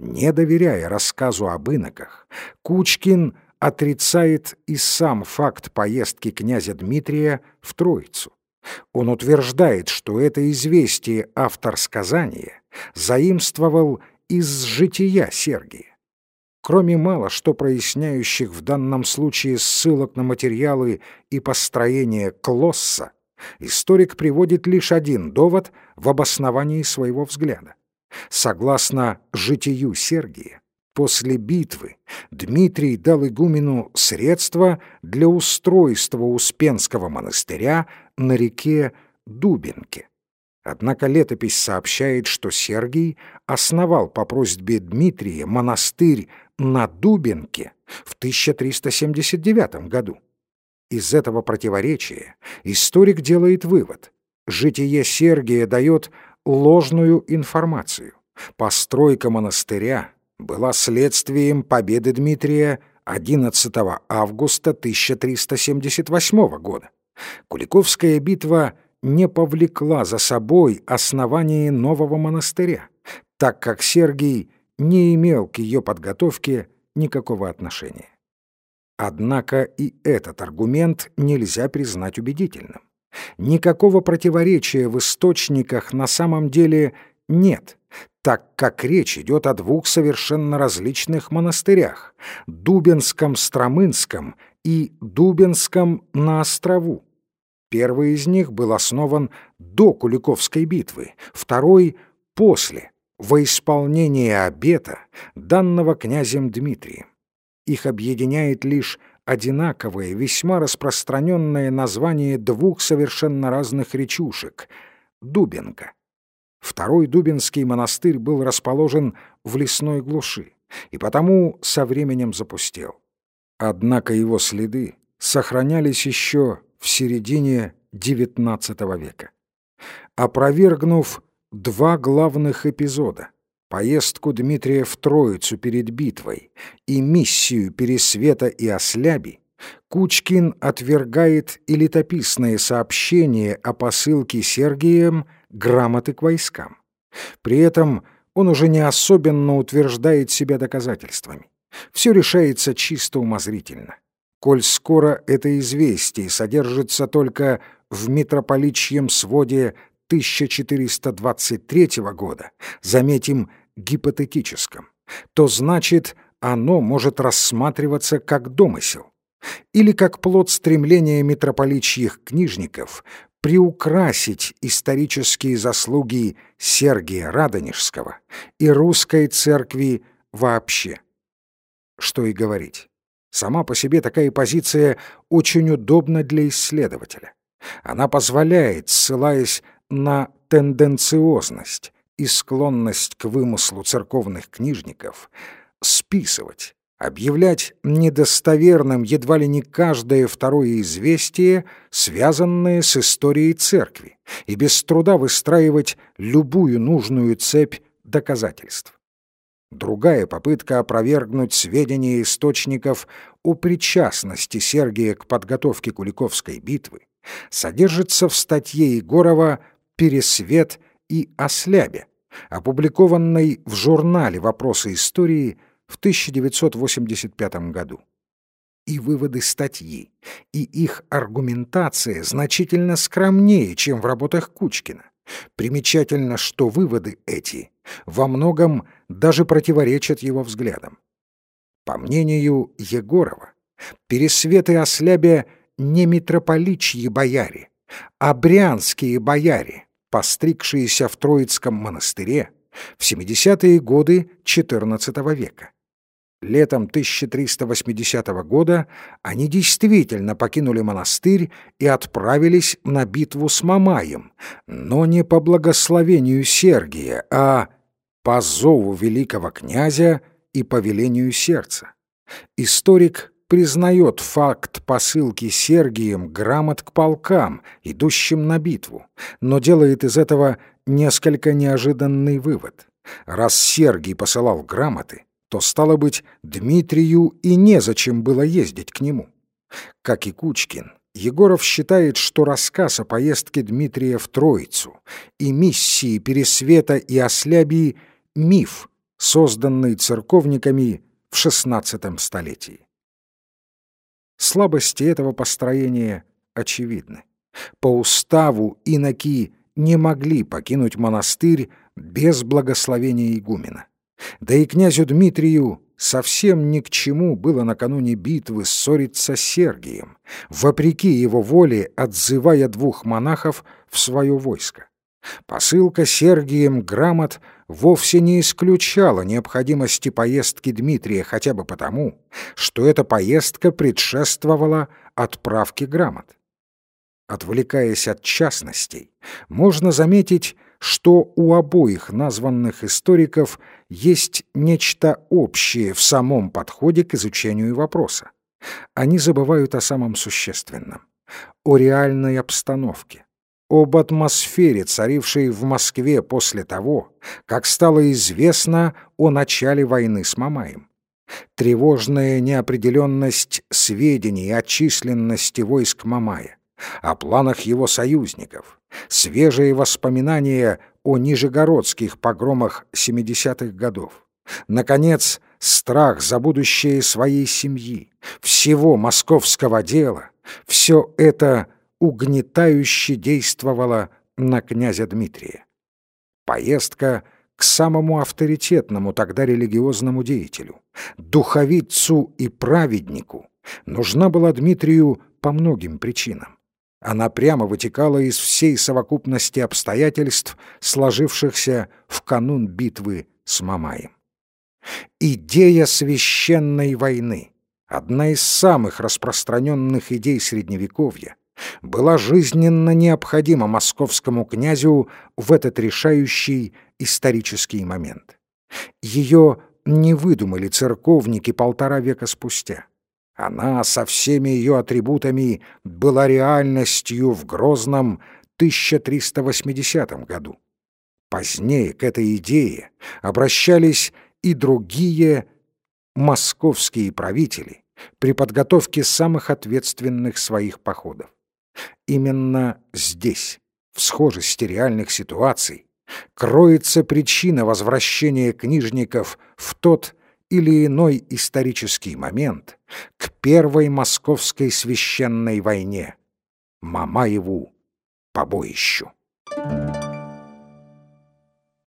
Не доверяя рассказу об иноках, Кучкин отрицает и сам факт поездки князя Дмитрия в Троицу. Он утверждает, что это известие автор сказания заимствовал из жития Сергия. Кроме мало что проясняющих в данном случае ссылок на материалы и построение Клосса, историк приводит лишь один довод в обосновании своего взгляда. Согласно житию Сергия, после битвы Дмитрий дал игумену средства для устройства Успенского монастыря на реке Дубинке. Однако летопись сообщает, что Сергий основал по просьбе Дмитрия монастырь на Дубинке в 1379 году. Из этого противоречия историк делает вывод. Житие Сергия дает ложную информацию. Постройка монастыря была следствием победы Дмитрия 11 августа 1378 года. Куликовская битва не повлекла за собой основание нового монастыря, так как Сергий не имел к ее подготовке никакого отношения. Однако и этот аргумент нельзя признать убедительным. Никакого противоречия в источниках на самом деле нет, так как речь идет о двух совершенно различных монастырях — Дубенском-Стромынском и Дубенском на острову. Первый из них был основан до Куликовской битвы, второй — после, во исполнение обета, данного князем Дмитрием. Их объединяет лишь одинаковое, весьма распространенное название двух совершенно разных речушек — Дубенка. Второй Дубинский монастырь был расположен в лесной глуши и потому со временем запустел. Однако его следы сохранялись еще в середине XIX века. Опровергнув два главных эпизода — поездку Дмитрия в Троицу перед битвой и миссию Пересвета и Осляби, Кучкин отвергает и летописное сообщение о посылке Сергием грамоты к войскам. При этом он уже не особенно утверждает себя доказательствами. Все решается чисто умозрительно коль скоро это известие содержится только в митрополичьем своде 1423 года, заметим, гипотетическом, то значит, оно может рассматриваться как домысел или как плод стремления митрополичьих книжников приукрасить исторические заслуги Сергия Радонежского и русской церкви вообще. Что и говорить. Сама по себе такая позиция очень удобна для исследователя. Она позволяет, ссылаясь на тенденциозность и склонность к вымыслу церковных книжников, списывать, объявлять недостоверным едва ли не каждое второе известие, связанное с историей церкви, и без труда выстраивать любую нужную цепь доказательств. Другая попытка опровергнуть сведения источников о причастности Сергия к подготовке Куликовской битвы содержится в статье Егорова «Пересвет и Ослябе», опубликованной в журнале «Вопросы истории» в 1985 году. И выводы статьи, и их аргументация значительно скромнее, чем в работах Кучкина. Примечательно, что выводы эти во многом даже противоречат его взглядам. По мнению Егорова, пересветы ослябя не митрополичьи бояре, а брянские бояре, постригшиеся в Троицком монастыре в 70-е годы XIV века. Летом 1380 года они действительно покинули монастырь и отправились на битву с Мамаем, но не по благословению Сергия, а по зову великого князя и по велению сердца. Историк признает факт посылки Сергием грамот к полкам, идущим на битву, но делает из этого несколько неожиданный вывод. Раз Сергий посылал грамоты, то, стало быть, Дмитрию и незачем было ездить к нему. Как и Кучкин, Егоров считает, что рассказ о поездке Дмитрия в Троицу и миссии Пересвета и Ослябии — миф, созданный церковниками в XVI столетии. Слабости этого построения очевидны. По уставу иноки не могли покинуть монастырь без благословения игумена. Да и князю Дмитрию совсем ни к чему было накануне битвы ссориться с Сергием, вопреки его воле отзывая двух монахов в свое войско. Посылка Сергием грамот вовсе не исключала необходимости поездки Дмитрия хотя бы потому, что эта поездка предшествовала отправке грамот. Отвлекаясь от частностей, можно заметить, что у обоих названных историков есть нечто общее в самом подходе к изучению вопроса. Они забывают о самом существенном — о реальной обстановке, об атмосфере, царившей в Москве после того, как стало известно о начале войны с Мамаем. Тревожная неопределенность сведений о численности войск Мамая, о планах его союзников, свежие воспоминания о нижегородских погромах 70-х годов. Наконец, страх за будущее своей семьи, всего московского дела, все это угнетающе действовало на князя Дмитрия. Поездка к самому авторитетному тогда религиозному деятелю, духовицу и праведнику, нужна была Дмитрию по многим причинам. Она прямо вытекала из всей совокупности обстоятельств, сложившихся в канун битвы с Мамаем. Идея священной войны, одна из самых распространенных идей Средневековья, была жизненно необходима московскому князю в этот решающий исторический момент. Ее не выдумали церковники полтора века спустя. Она со всеми ее атрибутами была реальностью в грозном 1380 году. Позднее к этой идее обращались и другие московские правители при подготовке самых ответственных своих походов. Именно здесь, в схожести реальных ситуаций, кроется причина возвращения книжников в тот или иной исторический момент к Первой Московской священной войне, Мамаеву побоищу.